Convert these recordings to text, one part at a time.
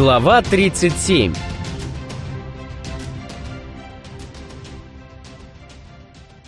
Глава 37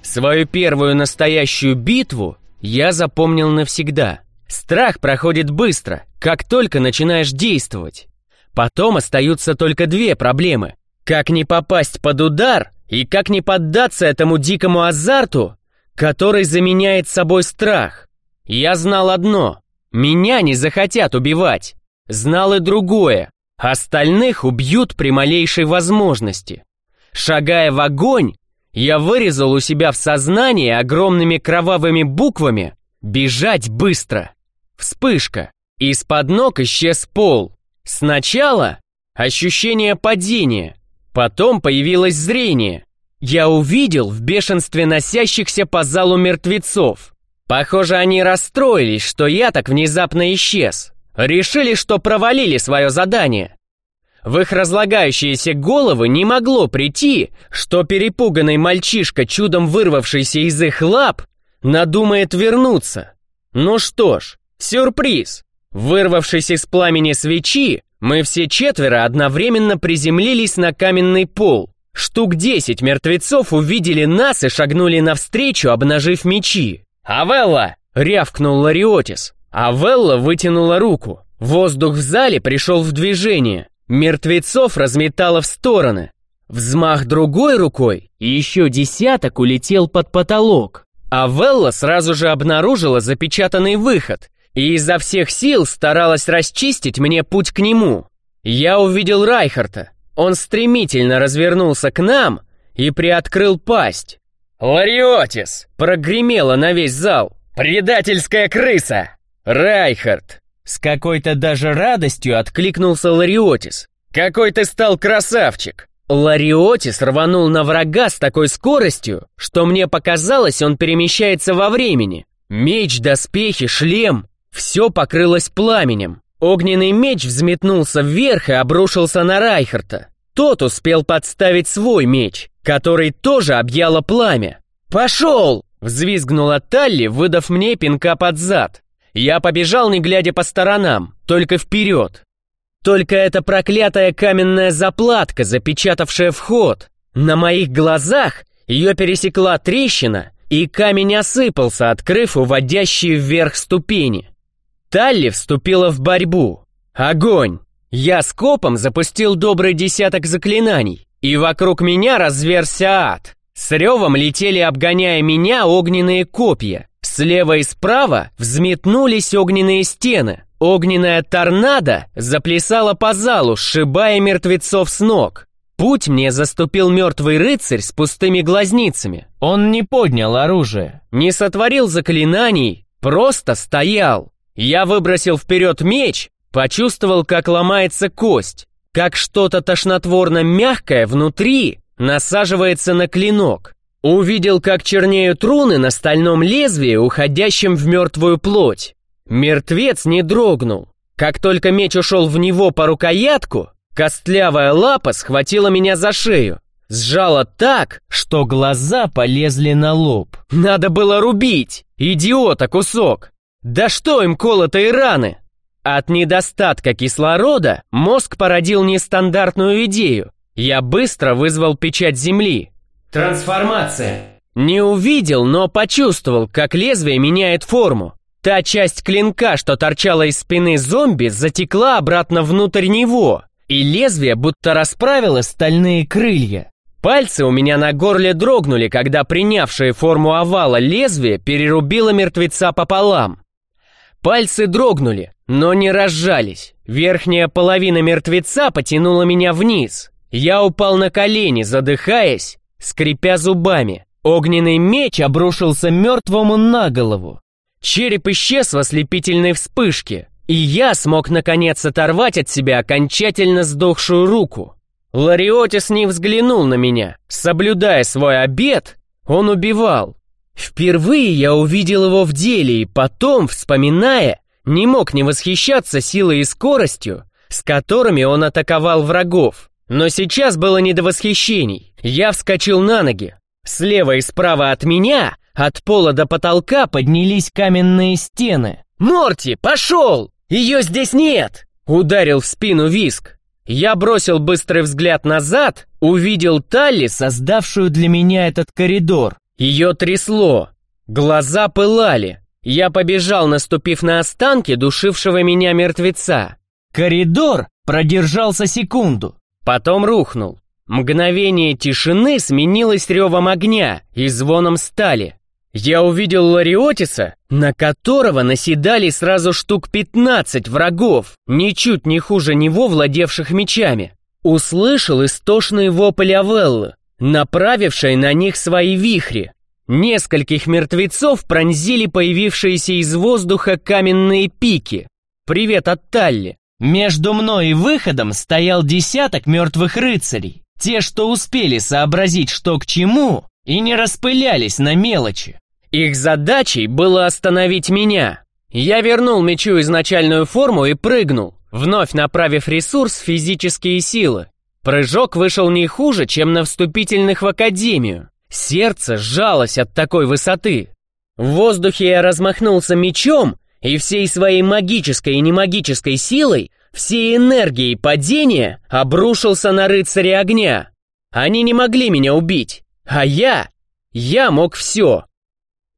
Свою первую настоящую битву я запомнил навсегда. Страх проходит быстро, как только начинаешь действовать. Потом остаются только две проблемы. Как не попасть под удар и как не поддаться этому дикому азарту, который заменяет собой страх. Я знал одно — меня не захотят убивать. Знал и другое — остальных убьют при малейшей возможности. Шагая в огонь, я вырезал у себя в сознании огромными кровавыми буквами «Бежать быстро». Вспышка. Из-под ног исчез пол. Сначала ощущение падения, потом появилось зрение. Я увидел в бешенстве носящихся по залу мертвецов. Похоже, они расстроились, что я так внезапно исчез. Решили, что провалили свое задание. В их разлагающиеся головы не могло прийти, что перепуганный мальчишка, чудом вырвавшийся из их лап, надумает вернуться. Ну что ж, сюрприз. Вырвавшись из пламени свечи, мы все четверо одновременно приземлились на каменный пол. Штук десять мертвецов увидели нас и шагнули навстречу, обнажив мечи. «Авелла!» — рявкнул Лариотис. Авелла вытянула руку. Воздух в зале пришел в движение. Мертвецов разметало в стороны. Взмах другой рукой, и еще десяток улетел под потолок. А Велла сразу же обнаружила запечатанный выход и изо всех сил старалась расчистить мне путь к нему. Я увидел Райхарта. Он стремительно развернулся к нам и приоткрыл пасть. «Лариотис!» — прогремело на весь зал. «Предательская крыса!» «Райхард!» С какой-то даже радостью откликнулся Лариотис. «Какой ты стал красавчик!» Лариотис рванул на врага с такой скоростью, что мне показалось, он перемещается во времени. Меч, доспехи, шлем — все покрылось пламенем. Огненный меч взметнулся вверх и обрушился на Райхарта. Тот успел подставить свой меч, который тоже объяло пламя. «Пошел!» — взвизгнула Талли, выдав мне пинка под зад. Я побежал, не глядя по сторонам, только вперед. Только эта проклятая каменная заплатка, запечатавшая вход. На моих глазах ее пересекла трещина, и камень осыпался, открыв уводящие вверх ступени. Талли вступила в борьбу. Огонь! Я скопом запустил добрый десяток заклинаний, и вокруг меня разверся ад. С ревом летели, обгоняя меня, огненные копья. Слева и справа взметнулись огненные стены. Огненная торнадо заплясала по залу, сшибая мертвецов с ног. Путь мне заступил мертвый рыцарь с пустыми глазницами. Он не поднял оружие, не сотворил заклинаний, просто стоял. Я выбросил вперед меч, почувствовал, как ломается кость, как что-то тошнотворно мягкое внутри насаживается на клинок. Увидел, как чернеют руны на стальном лезвии, уходящем в мертвую плоть. Мертвец не дрогнул. Как только меч ушел в него по рукоятку, костлявая лапа схватила меня за шею. Сжала так, что глаза полезли на лоб. Надо было рубить! Идиота кусок! Да что им колотые раны? От недостатка кислорода мозг породил нестандартную идею. Я быстро вызвал печать земли, Трансформация. Не увидел, но почувствовал, как лезвие меняет форму. Та часть клинка, что торчала из спины зомби, затекла обратно внутрь него, и лезвие будто расправило стальные крылья. Пальцы у меня на горле дрогнули, когда принявшее форму овала лезвие перерубило мертвеца пополам. Пальцы дрогнули, но не разжались. Верхняя половина мертвеца потянула меня вниз. Я упал на колени, задыхаясь, скрипя зубами. Огненный меч обрушился мертвому на голову. Череп исчез в ослепительной вспышке, и я смог наконец оторвать от себя окончательно сдохшую руку. Лариотис не взглянул на меня. Соблюдая свой обет, он убивал. Впервые я увидел его в деле, и потом, вспоминая, не мог не восхищаться силой и скоростью, с которыми он атаковал врагов. Но сейчас было не до восхищений. Я вскочил на ноги. Слева и справа от меня, от пола до потолка, поднялись каменные стены. «Морти, пошел! Ее здесь нет!» Ударил в спину виск. Я бросил быстрый взгляд назад, увидел Талли, создавшую для меня этот коридор. Ее трясло, глаза пылали. Я побежал, наступив на останки душившего меня мертвеца. Коридор продержался секунду, потом рухнул. Мгновение тишины сменилось ревом огня и звоном стали. Я увидел Лариотиса, на которого наседали сразу штук 15 врагов, ничуть не хуже него, владевших мечами. Услышал истошный вопль Авеллы, направившей на них свои вихри. Нескольких мертвецов пронзили появившиеся из воздуха каменные пики. Привет от Талли. Между мной и выходом стоял десяток мертвых рыцарей. Те, что успели сообразить, что к чему, и не распылялись на мелочи. Их задачей было остановить меня. Я вернул мечу изначальную форму и прыгнул, вновь направив ресурс в физические силы. Прыжок вышел не хуже, чем на вступительных в академию. Сердце сжалось от такой высоты. В воздухе я размахнулся мечом и всей своей магической и немагической силой всей энергией падения обрушился на рыцаря огня. Они не могли меня убить, а я... Я мог все.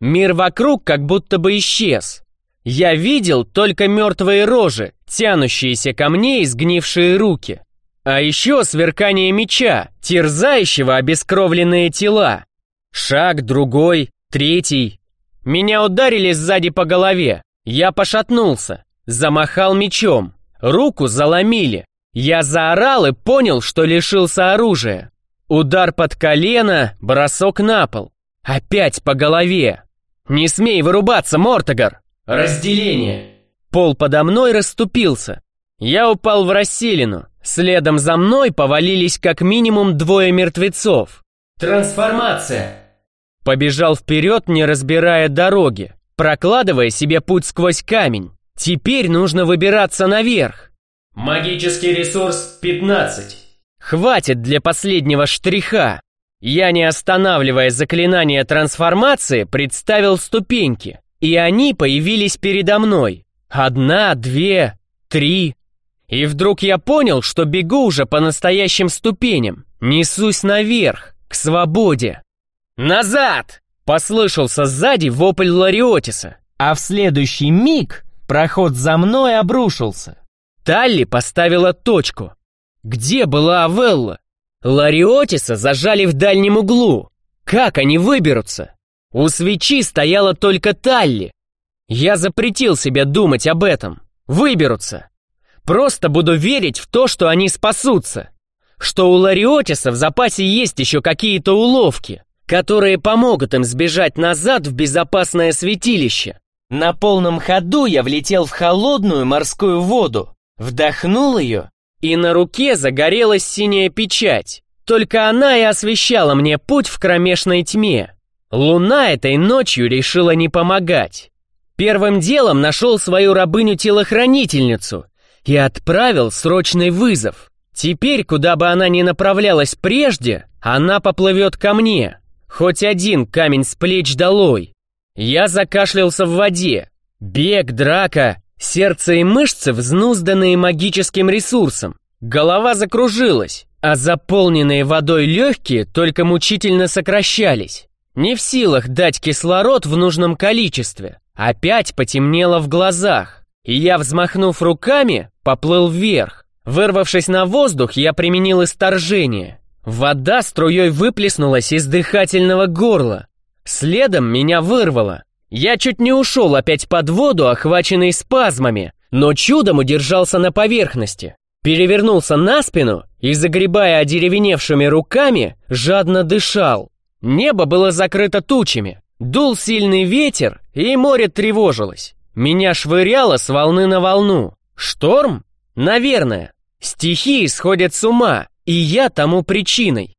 Мир вокруг как будто бы исчез. Я видел только мертвые рожи, тянущиеся ко мне и сгнившие руки. А еще сверкание меча, терзающего обескровленные тела. Шаг, другой, третий. Меня ударили сзади по голове. Я пошатнулся, замахал мечом. Руку заломили. Я заорал и понял, что лишился оружия. Удар под колено, бросок на пол. Опять по голове. «Не смей вырубаться, Мортогар!» «Разделение!» Пол подо мной расступился. Я упал в расселину. Следом за мной повалились как минимум двое мертвецов. «Трансформация!» Побежал вперед, не разбирая дороги, прокладывая себе путь сквозь камень. Теперь нужно выбираться наверх. Магический ресурс 15. Хватит для последнего штриха. Я, не останавливая заклинание трансформации, представил ступеньки. И они появились передо мной. Одна, две, три. И вдруг я понял, что бегу уже по настоящим ступеням. Несусь наверх, к свободе. «Назад!» — послышался сзади вопль Лариотиса. А в следующий миг Проход за мной обрушился. Талли поставила точку. Где была Авелла? Лариотиса зажали в дальнем углу. Как они выберутся? У свечи стояла только Талли. Я запретил себе думать об этом. Выберутся. Просто буду верить в то, что они спасутся. Что у Лариотиса в запасе есть еще какие-то уловки, которые помогут им сбежать назад в безопасное святилище. На полном ходу я влетел в холодную морскую воду, вдохнул ее, и на руке загорелась синяя печать. Только она и освещала мне путь в кромешной тьме. Луна этой ночью решила не помогать. Первым делом нашел свою рабыню-телохранительницу и отправил срочный вызов. Теперь, куда бы она ни направлялась прежде, она поплывет ко мне. Хоть один камень с плеч долой. Я закашлялся в воде. Бег, драка, сердце и мышцы взнузданные магическим ресурсом. Голова закружилась, а заполненные водой легкие только мучительно сокращались. Не в силах дать кислород в нужном количестве. Опять потемнело в глазах. И я, взмахнув руками, поплыл вверх. Вырвавшись на воздух, я применил исторжение. Вода струей выплеснулась из дыхательного горла. Следом меня вырвало. Я чуть не ушел опять под воду, охваченный спазмами, но чудом удержался на поверхности. Перевернулся на спину и, загребая одеревеневшими руками, жадно дышал. Небо было закрыто тучами. Дул сильный ветер, и море тревожилось. Меня швыряло с волны на волну. Шторм? Наверное. Стихии сходят с ума, и я тому причиной.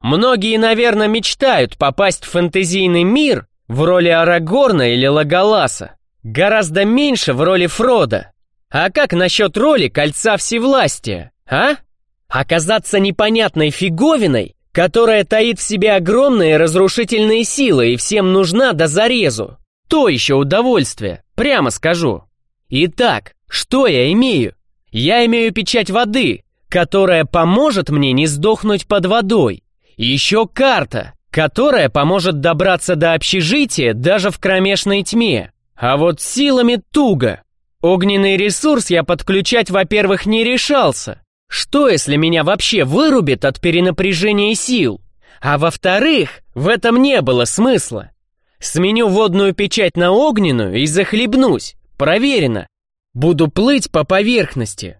Многие, наверное, мечтают попасть в фэнтезийный мир в роли Арагорна или Лаголаса. Гораздо меньше в роли Фрода. А как насчет роли Кольца Всевластия, а? Оказаться непонятной фиговиной, которая таит в себе огромные разрушительные силы и всем нужна до зарезу. То еще удовольствие, прямо скажу. Итак, что я имею? Я имею печать воды, которая поможет мне не сдохнуть под водой. И еще карта, которая поможет добраться до общежития даже в кромешной тьме. А вот силами туго. Огненный ресурс я подключать, во-первых, не решался. Что, если меня вообще вырубит от перенапряжения сил? А во-вторых, в этом не было смысла. Сменю водную печать на огненную и захлебнусь. Проверено. Буду плыть по поверхности.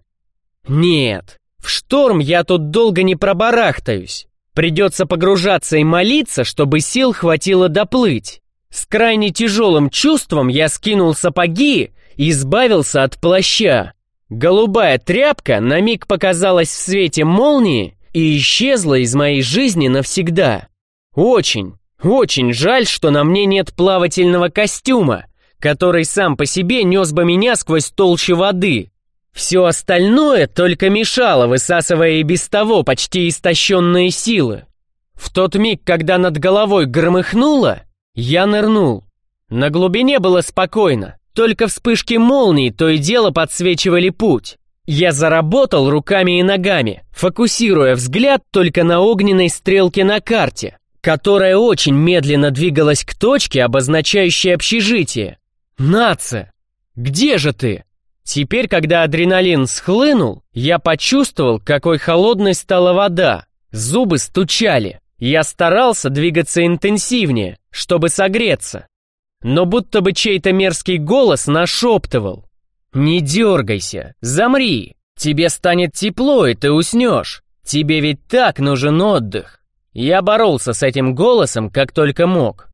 Нет, в шторм я тут долго не пробарахтаюсь. Придется погружаться и молиться, чтобы сил хватило доплыть. С крайне тяжелым чувством я скинул сапоги и избавился от плаща. Голубая тряпка на миг показалась в свете молнии и исчезла из моей жизни навсегда. Очень, очень жаль, что на мне нет плавательного костюма, который сам по себе нес бы меня сквозь толщу воды. Все остальное только мешало, высасывая и без того почти истощенные силы. В тот миг, когда над головой громыхнуло, я нырнул. На глубине было спокойно, только вспышки молний то и дело подсвечивали путь. Я заработал руками и ногами, фокусируя взгляд только на огненной стрелке на карте, которая очень медленно двигалась к точке, обозначающей общежитие. «Наца! Где же ты?» Теперь, когда адреналин схлынул, я почувствовал, какой холодной стала вода. Зубы стучали. Я старался двигаться интенсивнее, чтобы согреться. Но будто бы чей-то мерзкий голос нашептывал. «Не дергайся, замри, тебе станет тепло, и ты уснешь. Тебе ведь так нужен отдых». Я боролся с этим голосом, как только мог.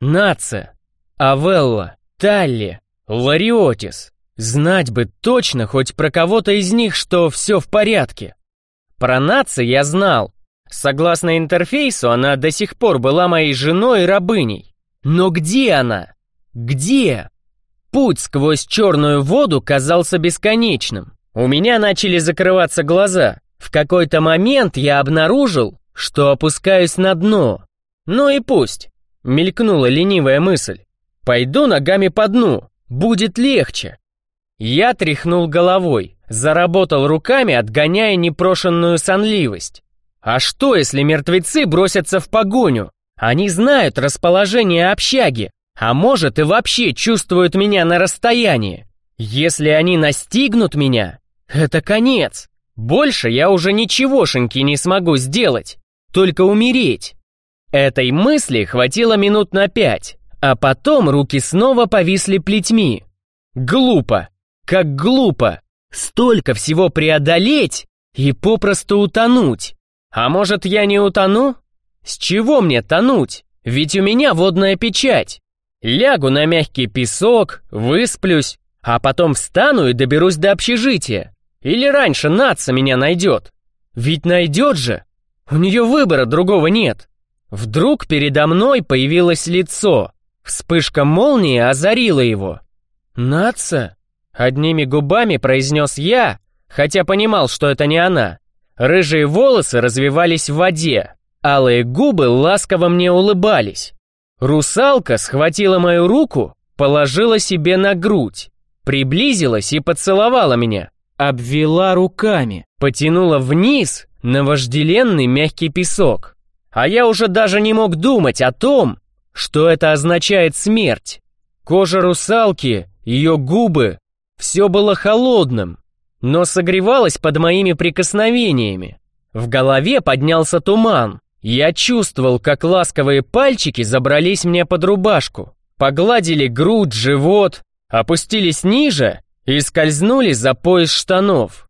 Наца, Авелла, Талли, Лариотис. Знать бы точно хоть про кого-то из них, что все в порядке. Про Наца я знал. Согласно интерфейсу, она до сих пор была моей женой и рабыней. Но где она? Где? Путь сквозь черную воду казался бесконечным. У меня начали закрываться глаза. В какой-то момент я обнаружил, что опускаюсь на дно. Ну и пусть. Мелькнула ленивая мысль. Пойду ногами по дну, будет легче. Я тряхнул головой, заработал руками, отгоняя непрошенную сонливость. А что, если мертвецы бросятся в погоню? Они знают расположение общаги, а может и вообще чувствуют меня на расстоянии. Если они настигнут меня, это конец. Больше я уже ничегошеньки не смогу сделать, только умереть. Этой мысли хватило минут на пять, а потом руки снова повисли плетьми. Глупо, как глупо. Столько всего преодолеть и попросту утонуть. А может, я не утону? С чего мне тонуть? Ведь у меня водная печать. Лягу на мягкий песок, высплюсь, а потом встану и доберусь до общежития. Или раньше Наца меня найдет. Ведь найдет же. У нее выбора другого нет. Вдруг передо мной появилось лицо. Вспышка молнии озарила его. «Наца?» Одними губами произнес я, хотя понимал, что это не она. Рыжие волосы развивались в воде, алые губы ласково мне улыбались. Русалка схватила мою руку, положила себе на грудь, приблизилась и поцеловала меня, обвела руками, потянула вниз на вожделенный мягкий песок. А я уже даже не мог думать о том, что это означает смерть. Кожа русалки, ее губы, все было холодным, но согревалось под моими прикосновениями. В голове поднялся туман, я чувствовал, как ласковые пальчики забрались мне под рубашку, погладили грудь, живот, опустились ниже и скользнули за пояс штанов.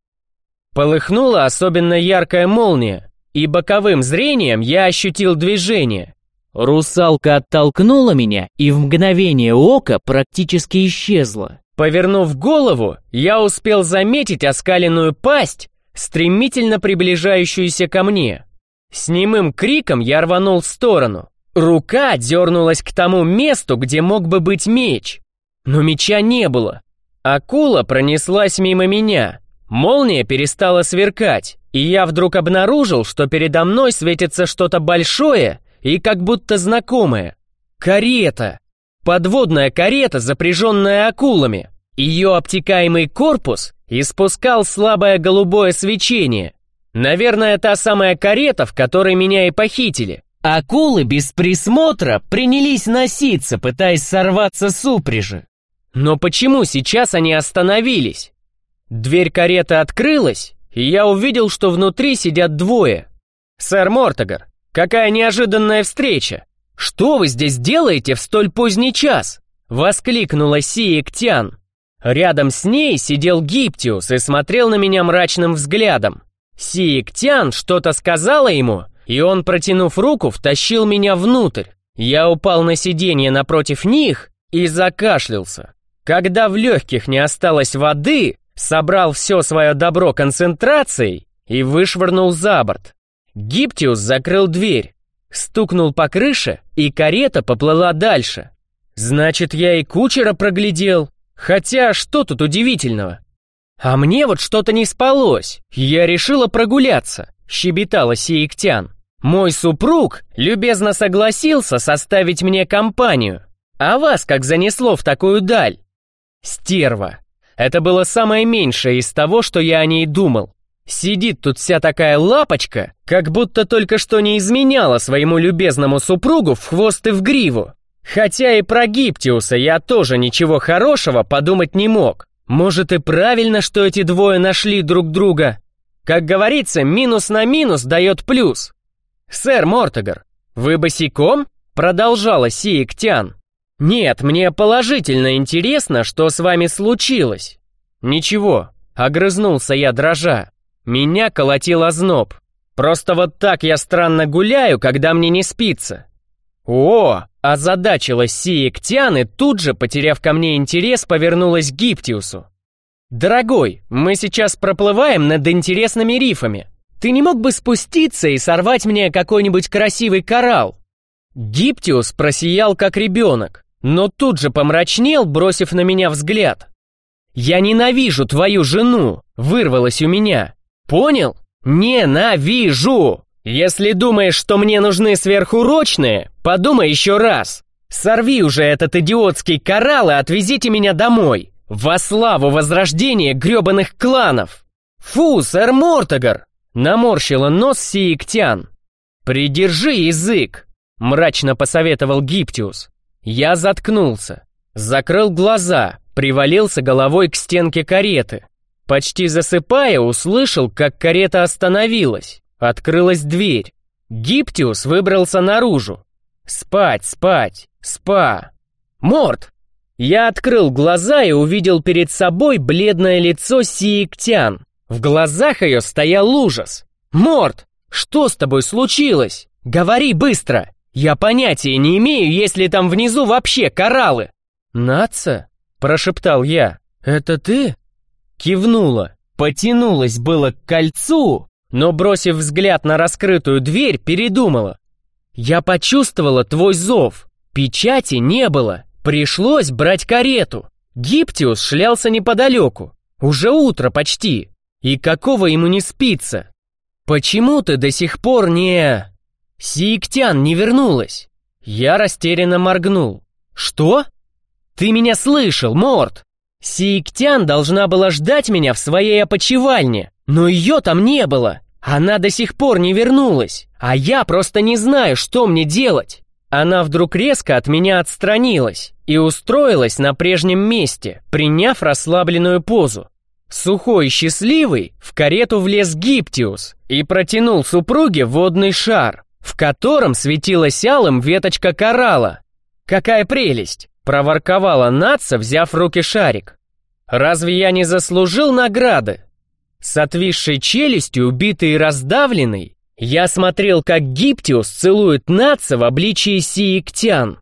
Полыхнула особенно яркая молния, и боковым зрением я ощутил движение. Русалка оттолкнула меня и в мгновение ока практически исчезла. Повернув голову, я успел заметить оскаленную пасть, стремительно приближающуюся ко мне. С немым криком я рванул в сторону. Рука дернулась к тому месту, где мог бы быть меч. Но меча не было. Акула пронеслась мимо меня. Молния перестала сверкать, и я вдруг обнаружил, что передо мной светится что-то большое и как будто знакомое. Карета. Подводная карета, запряженная акулами. Ее обтекаемый корпус испускал слабое голубое свечение, Наверное, та самая карета, в которой меня и похитили. Акулы без присмотра принялись носиться, пытаясь сорваться с упряжи. Но почему сейчас они остановились? Дверь кареты открылась, и я увидел, что внутри сидят двое. «Сэр Мортогар, какая неожиданная встреча! Что вы здесь делаете в столь поздний час?» — воскликнула Сия Ктян. Рядом с ней сидел Гиптиус и смотрел на меня мрачным взглядом. Сиектян что-то сказала ему, и он, протянув руку, втащил меня внутрь. Я упал на сиденье напротив них и закашлялся. Когда в легких не осталось воды, собрал все свое добро концентрацией и вышвырнул за борт. Гиптиус закрыл дверь, стукнул по крыше, и карета поплыла дальше. Значит, я и кучера проглядел. Хотя, что тут удивительного? А мне вот что-то не спалось. Я решила прогуляться, щебетала Сиектян. Мой супруг любезно согласился составить мне компанию. А вас как занесло в такую даль? Стерва. Это было самое меньшее из того, что я о ней думал. Сидит тут вся такая лапочка, как будто только что не изменяла своему любезному супругу в хвост и в гриву. Хотя и про Гиптиуса я тоже ничего хорошего подумать не мог. Может и правильно, что эти двое нашли друг друга. Как говорится, минус на минус дает плюс. «Сэр Мортогар, вы босиком?» Продолжала Сиектян. «Нет, мне положительно интересно, что с вами случилось». «Ничего», — огрызнулся я дрожа. Меня колотил озноб. Просто вот так я странно гуляю, когда мне не спится. «О!» – озадачилась Сия Ктян и тут же, потеряв ко мне интерес, повернулась к Гиптиусу. «Дорогой, мы сейчас проплываем над интересными рифами. Ты не мог бы спуститься и сорвать мне какой-нибудь красивый коралл?» Гиптиус просиял как ребенок, но тут же помрачнел, бросив на меня взгляд. «Я ненавижу твою жену!» – вырвалось у меня. «Понял? Ненавижу!» «Если думаешь, что мне нужны сверхурочные, подумай еще раз. Сорви уже этот идиотский коралл и отвезите меня домой. Во славу возрождения гребаных кланов!» «Фу, сэр Мортогар!» — наморщила нос Сиектян. «Придержи язык!» — мрачно посоветовал Гиптиус. Я заткнулся, закрыл глаза, привалился головой к стенке кареты. Почти засыпая, услышал, как карета остановилась. Открылась дверь. Гиптиус выбрался наружу. Спать, спать, спа. Морт! Я открыл глаза и увидел перед собой бледное лицо Сиектян. В глазах ее стоял ужас. «Морт, что с тобой случилось? Говори быстро! Я понятия не имею, есть ли там внизу вообще кораллы!» «Наца?» – прошептал я. «Это ты?» Кивнула, потянулась было к кольцу, но, бросив взгляд на раскрытую дверь, передумала. «Я почувствовала твой зов. Печати не было. Пришлось брать карету. Гиптиус шлялся неподалеку. Уже утро почти. И какого ему не спится? Почему ты до сих пор не...» «Сиектян не вернулась». Я растерянно моргнул. «Что?» «Ты меня слышал, Морд!» Сиектян должна была ждать меня в своей опочивальне. Но ее там не было. Она до сих пор не вернулась. А я просто не знаю, что мне делать. Она вдруг резко от меня отстранилась и устроилась на прежнем месте, приняв расслабленную позу. Сухой и счастливый в карету влез Гиптиус и протянул супруге водный шар, в котором светилась алым веточка коралла. «Какая прелесть!» — проворковала Натса, взяв в руки шарик. «Разве я не заслужил награды?» С отвисшей челюстью, убитый и раздавленный, я смотрел, как Гиптиус целует Наца в обличии Сиектян.